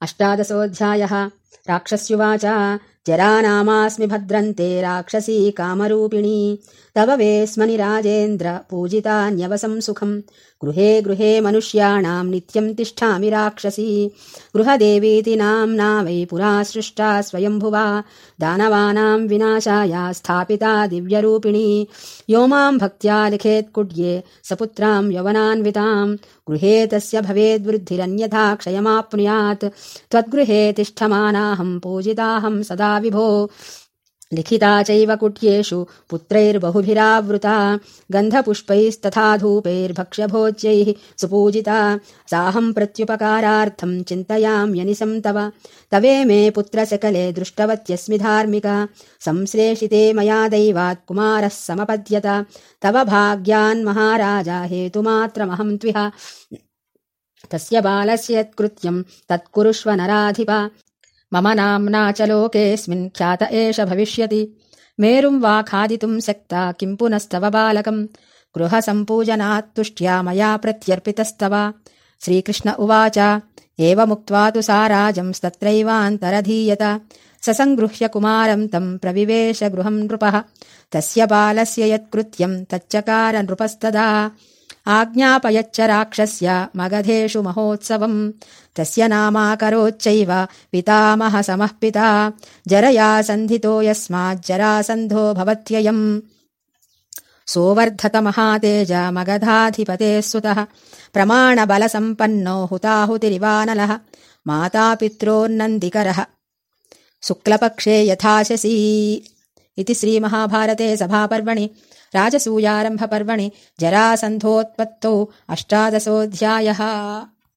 अष्टादशोऽध्यायः। राक्षस्युवाच जरानामास्मि भद्रन्ते राक्षसी कामरूपिणी। तव वेस्मनि राजेन्द्र पूजितान्यवसं सुखम्। गृहे गृहे मनुष्याणाम् नित्यम् तिष्ठामि राक्षसी। गृहदेवीति नाम्ना वै पुरा सृष्टा स्वयम्भुवा। दानवानाम् विनाशाया स्थापिता दिव्यरूपिणी। यो माम् भक्त्या लिखेत्कुड्ये सपुत्राम् यवनान्विताम्। गृहे तस्य भवेद्वृद्धिरन्यथा क्षयमाप्नुयात्। त्वद्गृहे तिष्ठमानाहम् पूजिताहम् सदा विभो लिखिता चैव कुट्येषु पुत्रैर्बहुभिरावृता। गन्धपुष्पैस्तथा धूपैर्भक्ष्यभोज्यैः सुपूजिता। साहम् प्रत्युपकारार्थम् चिन्तयाम्यनिशम् तव। तवे मे पुत्रसकले दृष्टवत्यस्मि धार्मिका। संश्लेषिते मया दैवात् कुमारः समपद्यत। तव भाग्यान्महाराजा हेतुमात्रमहम् त्विह। तस्य बालस्य यत्कृत्यम् तत्कुरुष्व नराधिप मम नाम्ना च लोकेऽस्मिन् ख्यात एष भविष्यति। मेरुम् वा खादितुम् सक्ता किम् पुनस्तव बालकम्? गृहसम्पूजनात्तुष्ट्या मया प्रत्यर्पितस्तव। श्रीकृष्ण उवाच एवमुक्त्वा तु सा राजंस्तत्रैवान्तरधीयत स सङ्गृह्य कुमारम् तम् प्रविवेश गृहम् नृपः। तस्य बालस्य यत्कृत्यम् तच्चकार नृपस्तदा आज्ञापयच्च राक्षस्य मगधेषु महोत्सवम्। तस्य नामाकरोच्चैव पितामह समः पिता। जरया सन्धितो यस्माज्जरासन्धो भवत्ययम्। सोऽवर्धत महातेज मगधाधिपतेः सुतः। प्रमाणबलसम्पन्नो हुताहुतिरिवानलः। मातापित्रोन्नन्दिकरः। शुक्लपक्षे यथाशसी इति श्रीमहाभारते सभापर्वणि राजसूयारम्भपर्वणि जरासन्धोत्पत्तौ अष्टादशोऽध्यायः